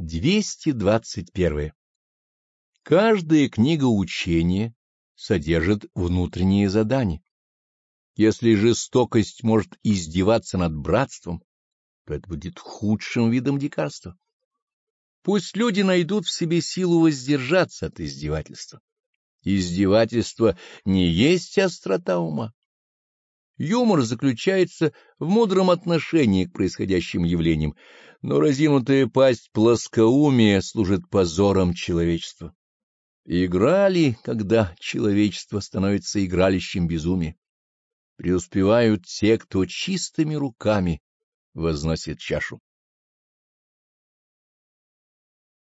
221. Каждая книга учения содержит внутренние задания. Если жестокость может издеваться над братством, то это будет худшим видом дикарства. Пусть люди найдут в себе силу воздержаться от издевательства. Издевательство не есть острота ума. Юмор заключается в мудром отношении к происходящим явлениям, но разинутая пасть плоскоумия служит позором человечества. Играли, когда человечество становится игралищем безумия. Преуспевают те, кто чистыми руками возносит чашу.